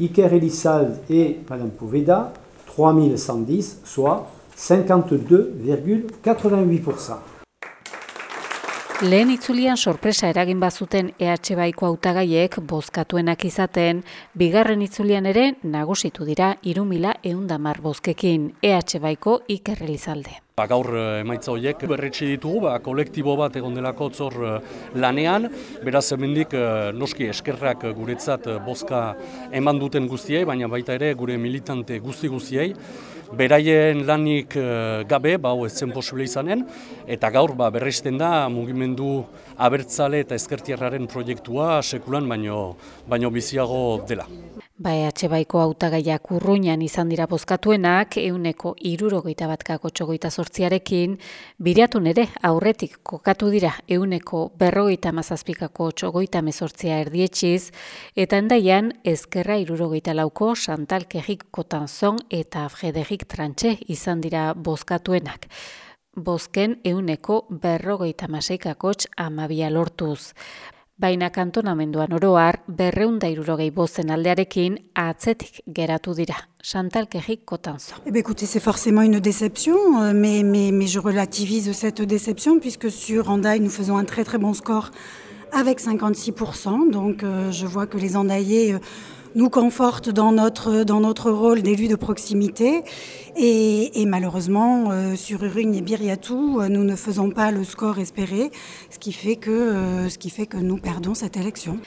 Iker Elisald et Madame Poveda, 3110, soit 52,88%. Lehen itzulian sorpresa eragin bazuten EH Baiko hautagaiek bozkatuenak izaten, bigarren itzulian ere nagusitu dira irumila eundamar bozkekin EH Baiko ikerrelizalde. Ba, gaur eh, emaitza horiek berretxe ditugu, ba, kolektibo bat egon delako zor eh, lanean, beraz hemendik eh, noski eskerrak guretzat bozka eman duten guztiei, baina baita ere gure militante guzti guztiei, beraien lanik gabe, ba, ez zen posible izanen, eta gaur ba, berreizten da mugimendu abertzale eta ezkertiarraren proiektua sekulan baino, baino biziago dela. Bai, atxe baiko autagaiak urruinan izan dira bozkatuenak, euneko irurogeita bat kakotxogoita sortziarekin, biriatu nere aurretik kokatu dira euneko berrogeita mazazpikako txogoita mezortzia erdietxiz, eta endaian ezkerra irurogeita lauko Santal Kejik Kotanzon eta Frederik Trantxe izan dira bozkatuenak. Bozken euneko berrogeita maseikakotx amabia lortuz Eh bien, écoutez, c'est forcément une déception, euh, mais je relativise cette déception puisque sur Andaï, nous faisons un très très bon score avec 56%. Donc, euh, je vois que les Andaillés... Euh, nous conforte dans notre, dans notre rôle d'élu de proximité. Et, malheureusement, euh, sur Urugne et Biriatou, nous ne faisons pas le score espéré, ce qui fait que, ce qui fait que nous perdons cette élection.